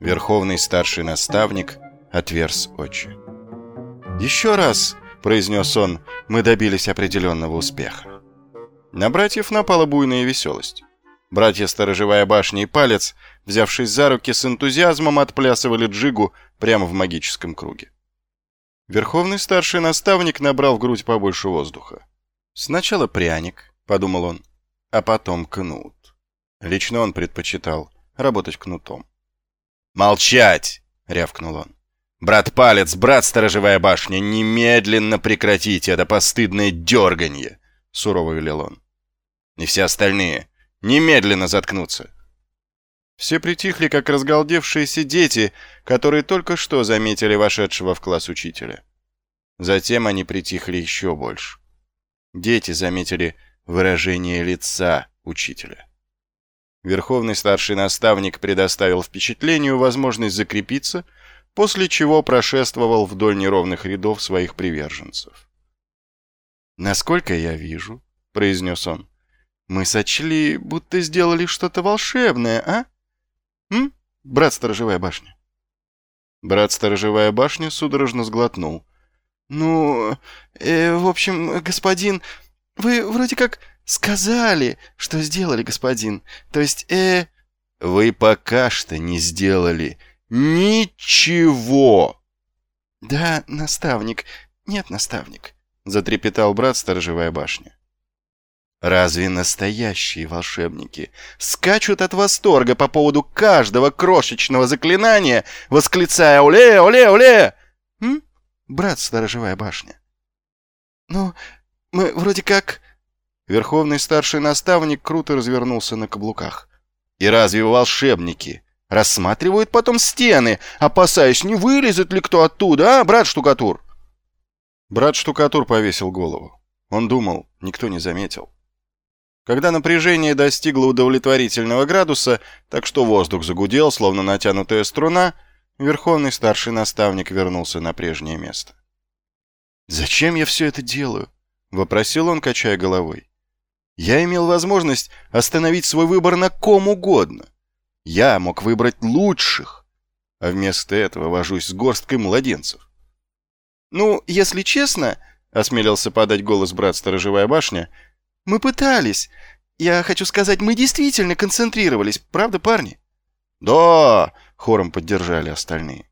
Верховный старший наставник отверз очи. «Еще раз!» — произнес он. «Мы добились определенного успеха». На братьев напала буйная веселость. Братья Сторожевая башня и Палец, взявшись за руки, с энтузиазмом отплясывали джигу прямо в магическом круге. Верховный старший наставник набрал в грудь побольше воздуха. «Сначала пряник», — подумал он, — «а потом кнут». Лично он предпочитал работать кнутом. «Молчать!» — рявкнул он. «Брат Палец, брат Сторожевая башня, немедленно прекратите это постыдное дерганье!» — сурово велел он. «И все остальные немедленно заткнуться!» Все притихли, как разгалдевшиеся дети, которые только что заметили вошедшего в класс учителя. Затем они притихли еще больше. Дети заметили выражение лица учителя. Верховный старший наставник предоставил впечатлению возможность закрепиться, после чего прошествовал вдоль неровных рядов своих приверженцев. «Насколько я вижу», — произнес он, — «мы сочли, будто сделали что-то волшебное, а? М, брат Сторожевая башня?» Брат Сторожевая башня судорожно сглотнул. «Ну, э, в общем, господин, вы вроде как «Сказали, что сделали, господин. То есть, э...» «Вы пока что не сделали ничего!» «Да, наставник. Нет, наставник», — затрепетал брат Сторожевая башня. Разве настоящие волшебники скачут от восторга по поводу каждого крошечного заклинания, восклицая «Оле, оле, оле!» М? Брат Сторожевая башня. «Ну, мы вроде как...» Верховный старший наставник круто развернулся на каблуках. «И разве волшебники рассматривают потом стены, опасаясь, не вылезет ли кто оттуда, а, брат Штукатур?» Брат Штукатур повесил голову. Он думал, никто не заметил. Когда напряжение достигло удовлетворительного градуса, так что воздух загудел, словно натянутая струна, Верховный старший наставник вернулся на прежнее место. «Зачем я все это делаю?» — вопросил он, качая головой. Я имел возможность остановить свой выбор на ком угодно. Я мог выбрать лучших, а вместо этого вожусь с горсткой младенцев. «Ну, если честно», — осмелился подать голос брат Сторожевая башня, — «мы пытались. Я хочу сказать, мы действительно концентрировались, правда, парни?» «Да!» — хором поддержали остальные.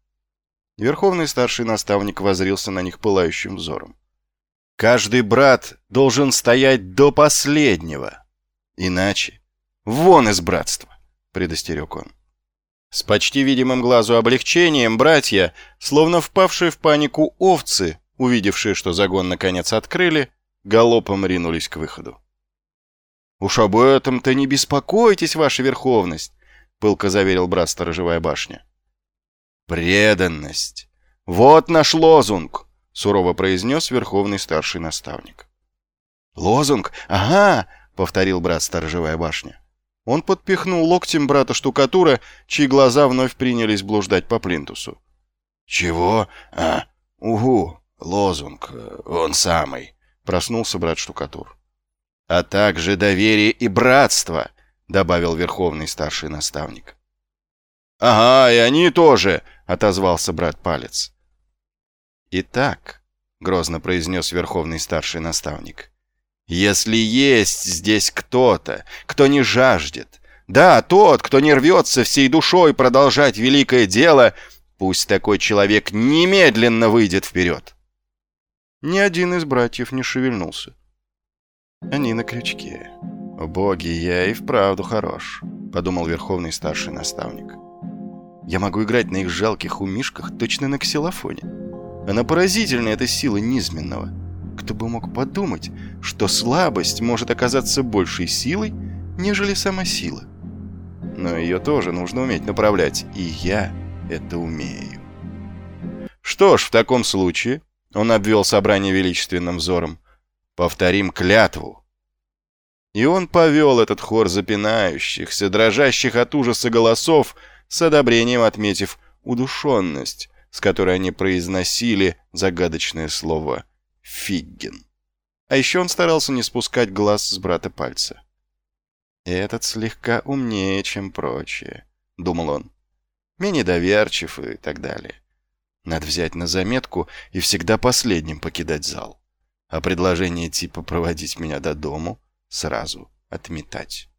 Верховный старший наставник возрился на них пылающим взором. Каждый брат должен стоять до последнего. Иначе вон из братства, предостерег он. С почти видимым глазу облегчением братья, словно впавшие в панику овцы, увидевшие, что загон наконец открыли, галопом ринулись к выходу. «Уж об этом-то не беспокойтесь, ваша верховность», — пылко заверил брат Сторожевая башня. «Преданность! Вот наш лозунг!» — сурово произнес верховный старший наставник. «Лозунг? Ага!» — повторил брат Сторожевая башня. Он подпихнул локтем брата штукатура, чьи глаза вновь принялись блуждать по плинтусу. «Чего? А, угу, лозунг, он самый», — проснулся брат штукатур. «А также доверие и братство», — добавил верховный старший наставник. «Ага, и они тоже», — отозвался брат Палец. «Итак», — грозно произнес верховный старший наставник, «если есть здесь кто-то, кто не жаждет, да, тот, кто не рвется всей душой продолжать великое дело, пусть такой человек немедленно выйдет вперед». Ни один из братьев не шевельнулся. Они на крючке. «О боги, я и вправду хорош», — подумал верховный старший наставник. «Я могу играть на их жалких умишках точно на ксилофоне». Она поразительная, эта сила низменного. Кто бы мог подумать, что слабость может оказаться большей силой, нежели сама сила. Но ее тоже нужно уметь направлять, и я это умею. Что ж, в таком случае, он обвел собрание величественным взором, повторим клятву. И он повел этот хор запинающихся, дрожащих от ужаса голосов, с одобрением отметив удушенность, с которой они произносили загадочное слово Фиггин. А еще он старался не спускать глаз с брата пальца. «Этот слегка умнее, чем прочие», — думал он. «Менее доверчив и так далее. Надо взять на заметку и всегда последним покидать зал. А предложение типа проводить меня до дому сразу отметать».